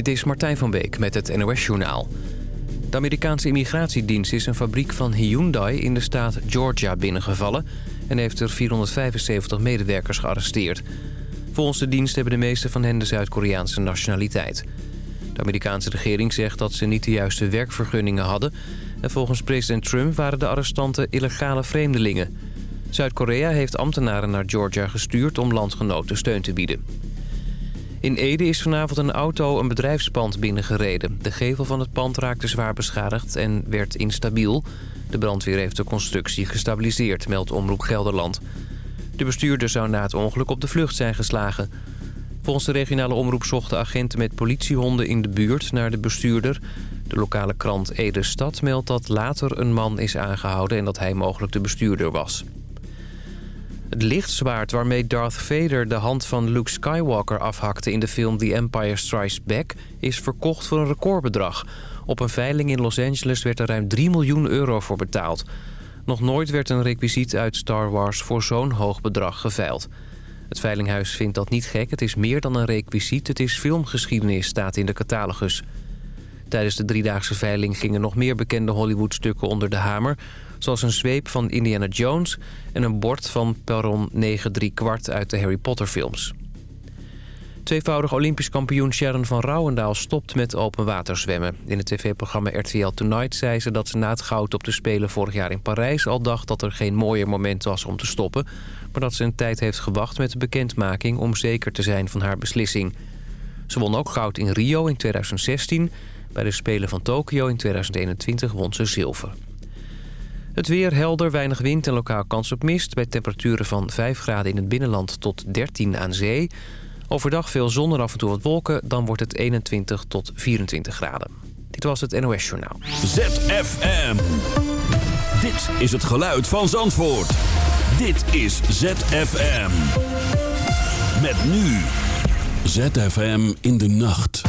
Dit is Martijn van Beek met het NOS-journaal. De Amerikaanse immigratiedienst is een fabriek van Hyundai in de staat Georgia binnengevallen... en heeft er 475 medewerkers gearresteerd. Volgens de dienst hebben de meeste van hen de Zuid-Koreaanse nationaliteit. De Amerikaanse regering zegt dat ze niet de juiste werkvergunningen hadden... en volgens president Trump waren de arrestanten illegale vreemdelingen. Zuid-Korea heeft ambtenaren naar Georgia gestuurd om landgenoten steun te bieden. In Ede is vanavond een auto een bedrijfspand binnengereden. De gevel van het pand raakte zwaar beschadigd en werd instabiel. De brandweer heeft de constructie gestabiliseerd, meldt Omroep Gelderland. De bestuurder zou na het ongeluk op de vlucht zijn geslagen. Volgens de regionale omroep zochten agenten met politiehonden in de buurt naar de bestuurder. De lokale krant Ede Stad meldt dat later een man is aangehouden... en dat hij mogelijk de bestuurder was. Het lichtzwaard waarmee Darth Vader de hand van Luke Skywalker afhakte... in de film The Empire Strikes Back is verkocht voor een recordbedrag. Op een veiling in Los Angeles werd er ruim 3 miljoen euro voor betaald. Nog nooit werd een requisiet uit Star Wars voor zo'n hoog bedrag geveild. Het veilinghuis vindt dat niet gek. Het is meer dan een requisiet. Het is filmgeschiedenis, staat in de catalogus. Tijdens de driedaagse veiling gingen nog meer bekende Hollywoodstukken onder de hamer... zoals een zweep van Indiana Jones en een bord van Perron 9 3 kwart uit de Harry Potter films. Tweevoudig Olympisch kampioen Sharon van Rouwendaal stopt met open water zwemmen. In het tv-programma RTL Tonight zei ze dat ze na het goud op de Spelen vorig jaar in Parijs... al dacht dat er geen mooier moment was om te stoppen... maar dat ze een tijd heeft gewacht met de bekendmaking om zeker te zijn van haar beslissing. Ze won ook goud in Rio in 2016. Bij de Spelen van Tokio in 2021 won ze zilver. Het weer helder, weinig wind en lokaal kans op mist... bij temperaturen van 5 graden in het binnenland tot 13 aan zee... Overdag veel zon en af en toe wat wolken. Dan wordt het 21 tot 24 graden. Dit was het NOS Journaal. ZFM. Dit is het geluid van Zandvoort. Dit is ZFM. Met nu. ZFM in de nacht.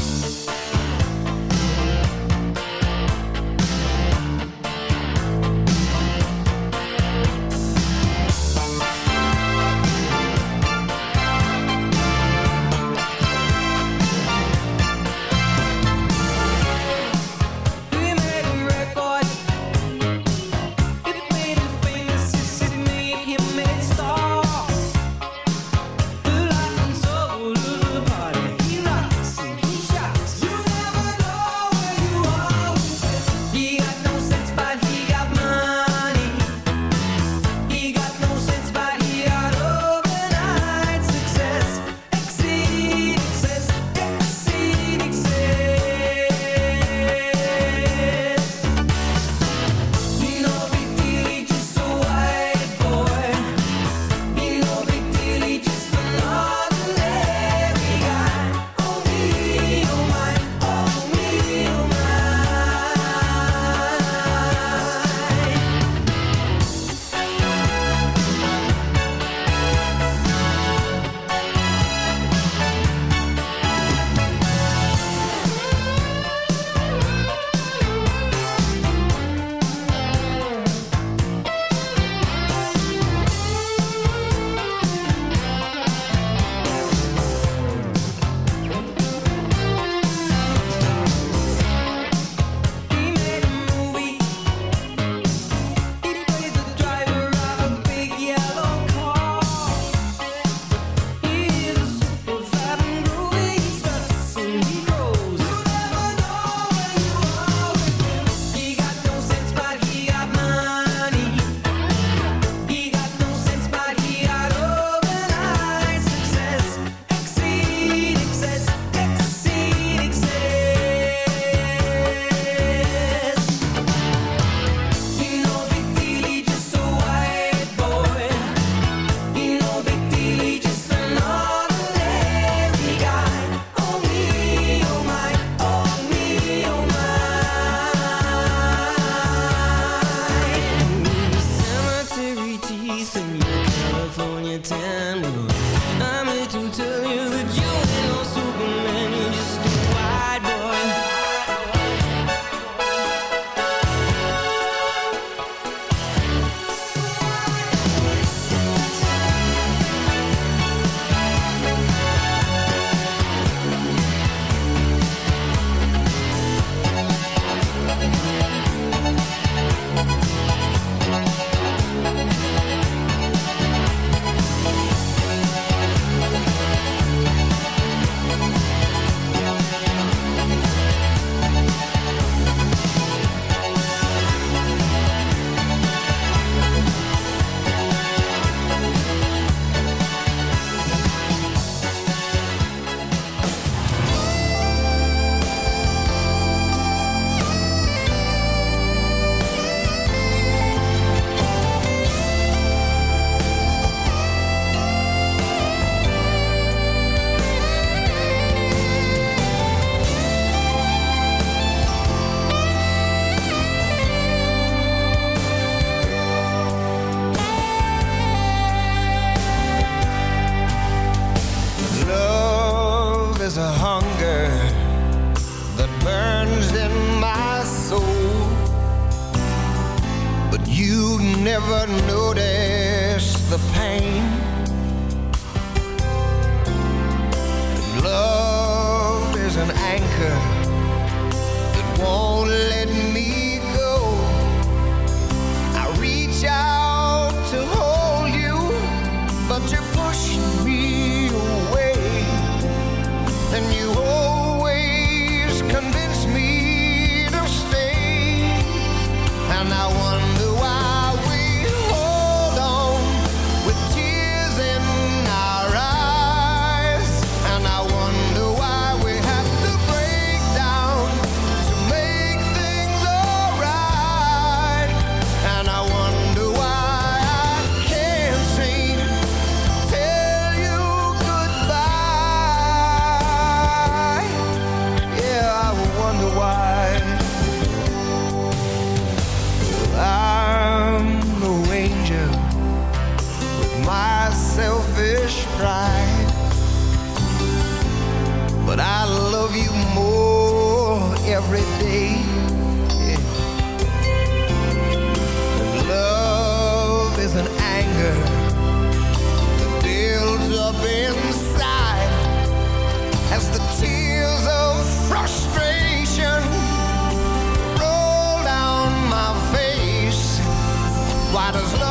Does love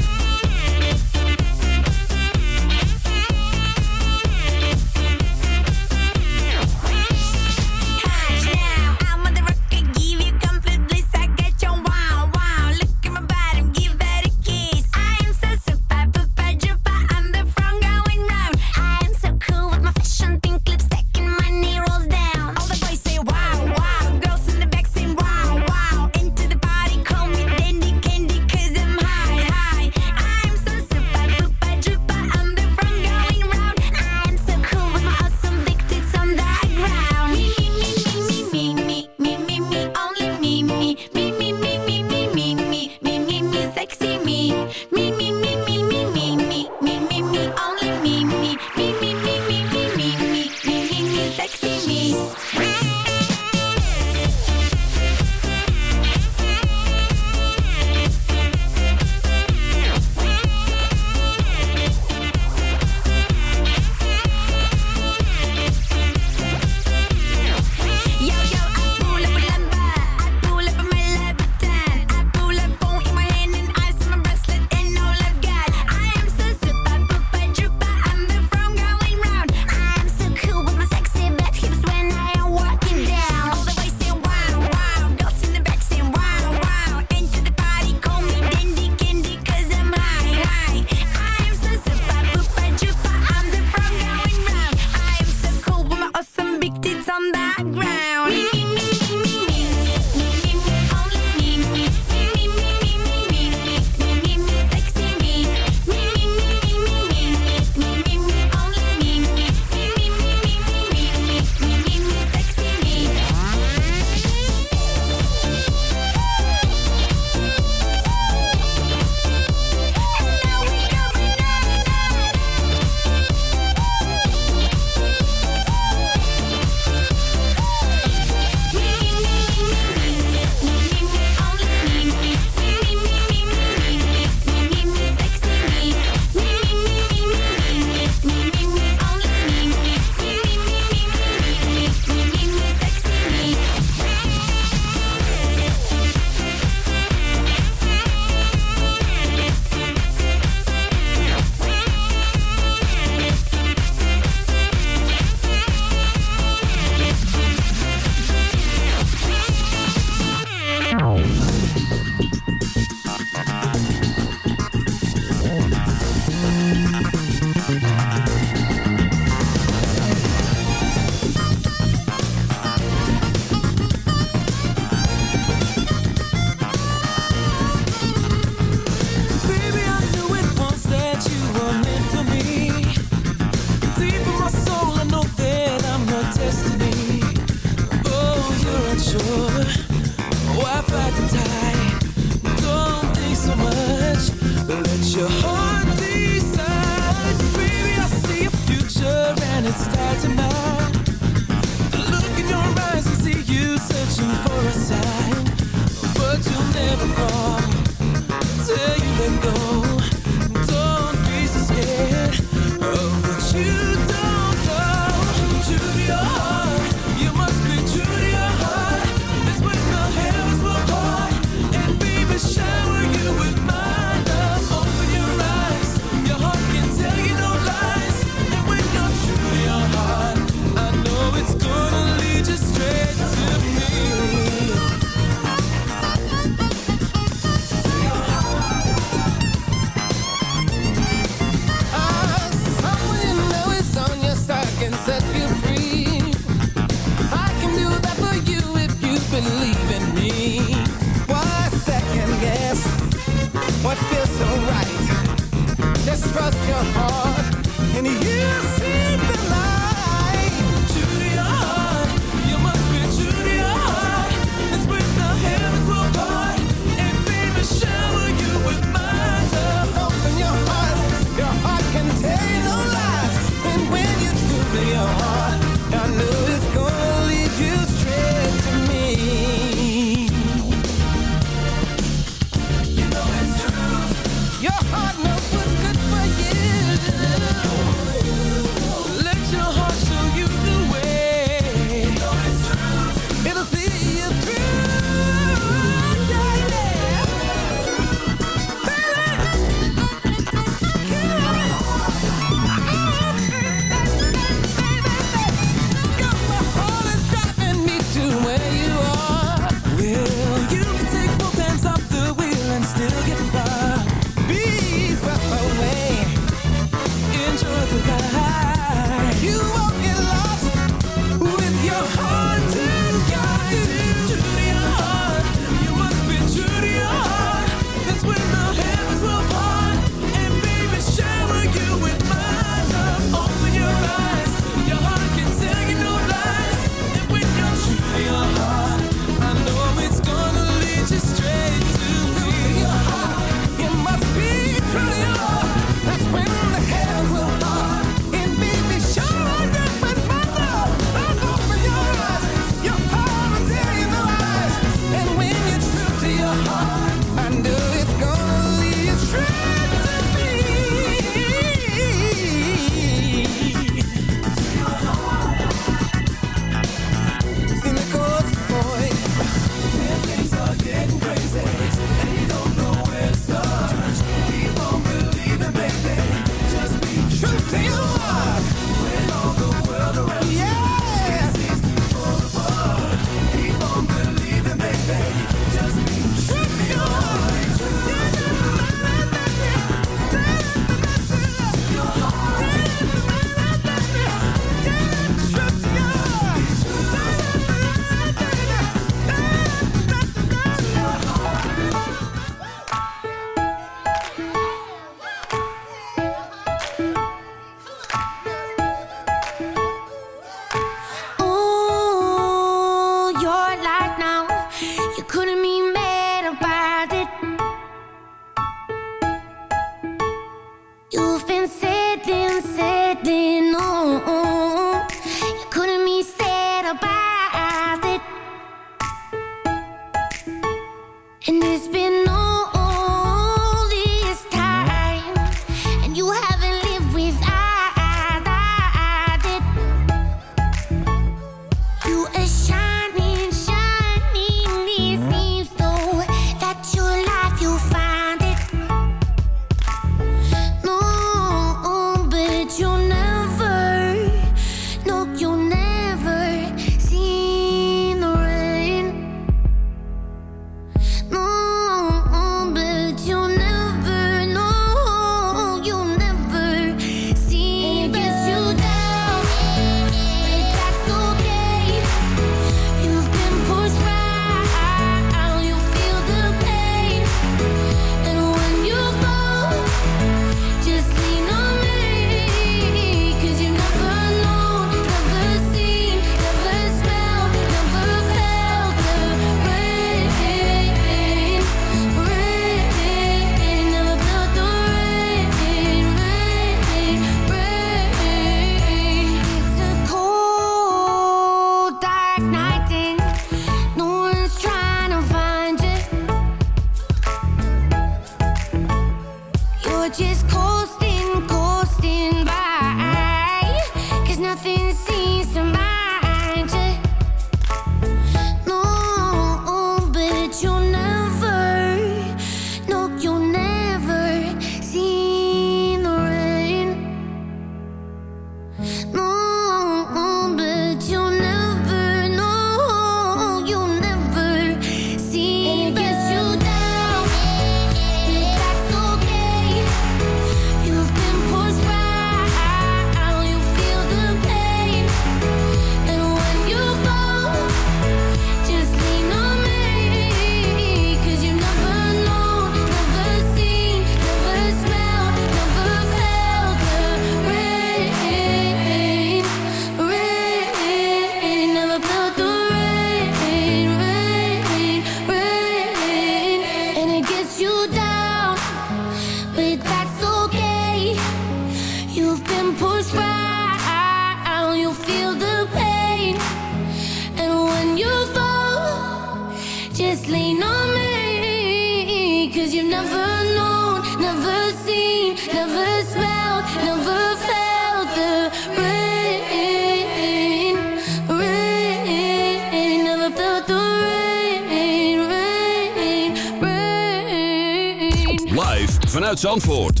Zandvoort.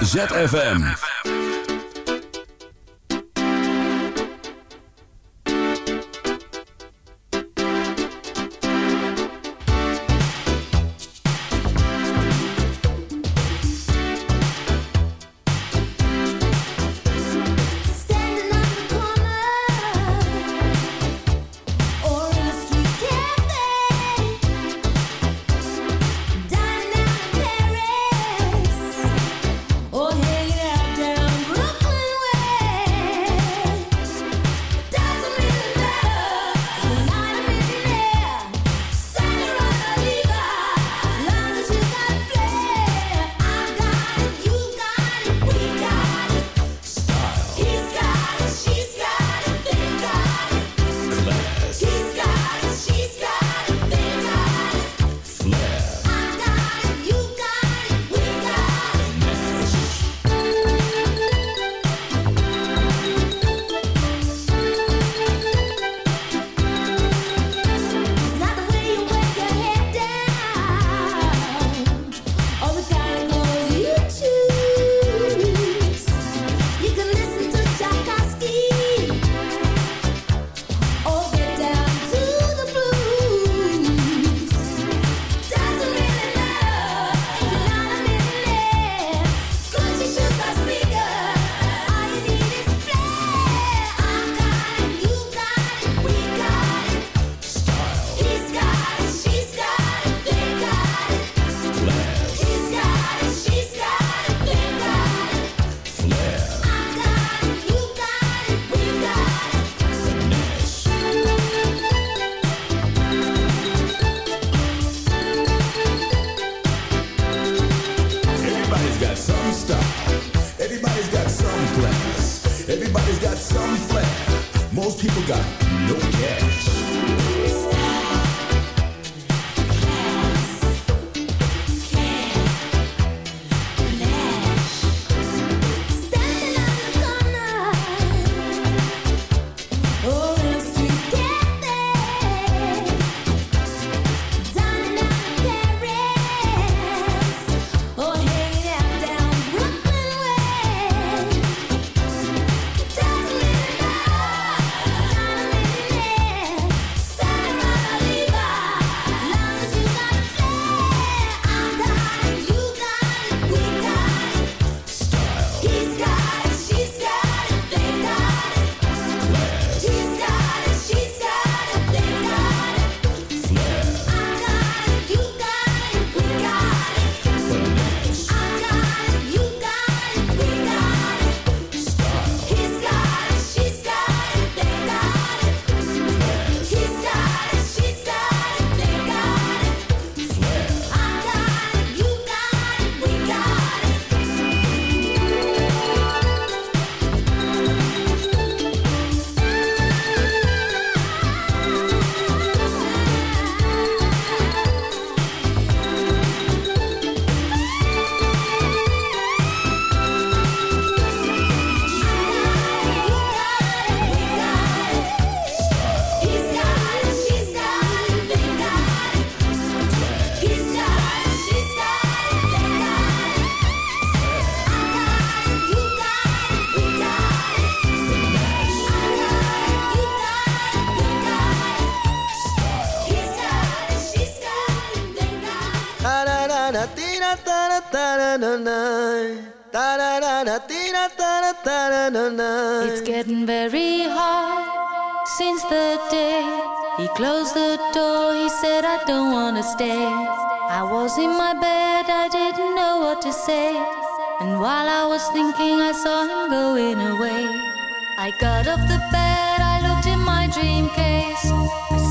ZFM.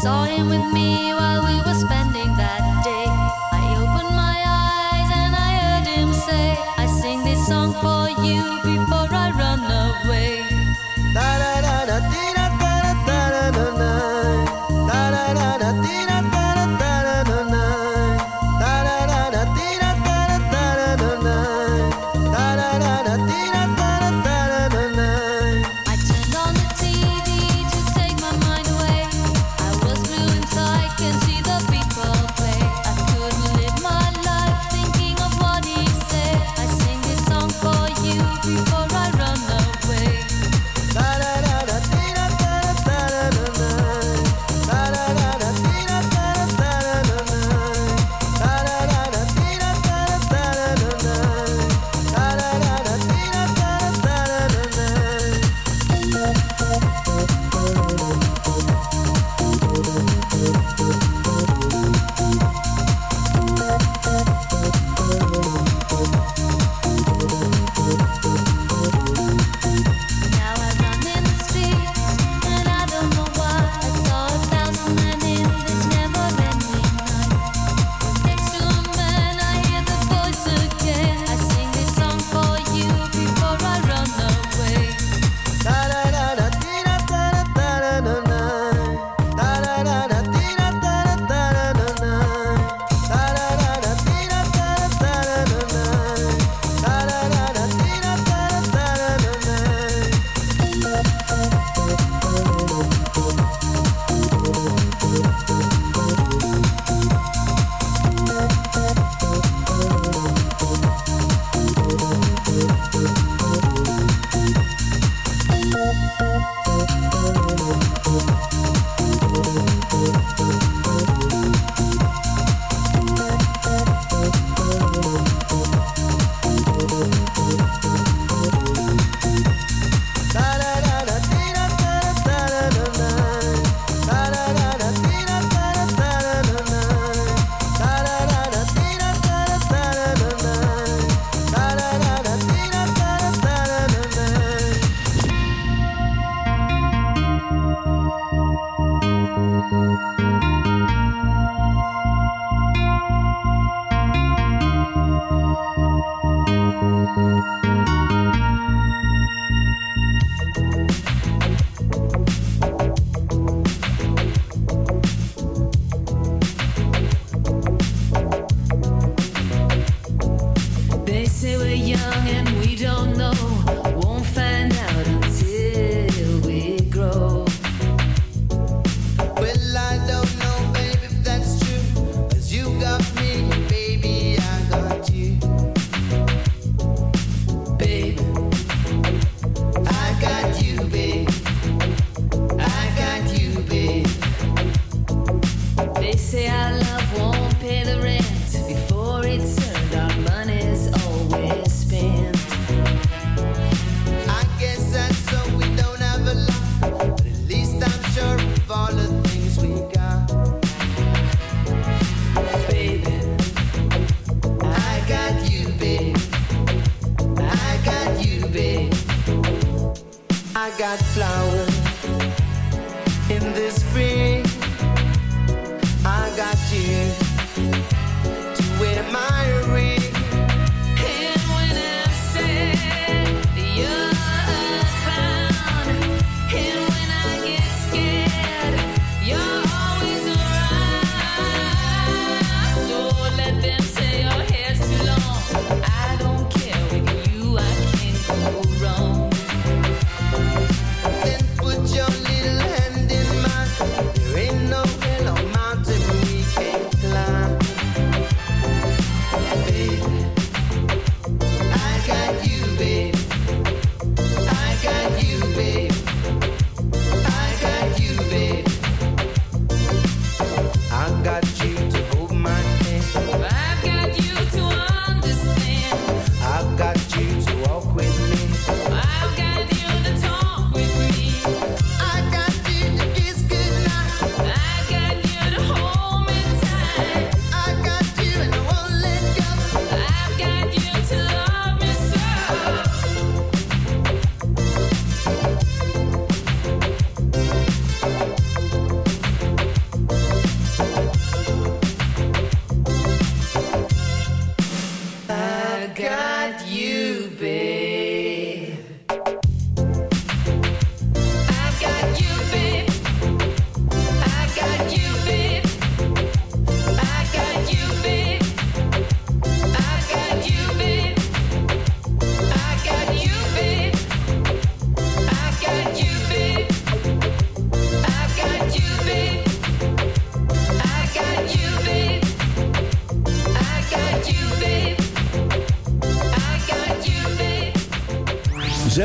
saw him with me while we were spending that day. I opened my eyes and I heard him say, I sing this song for you. my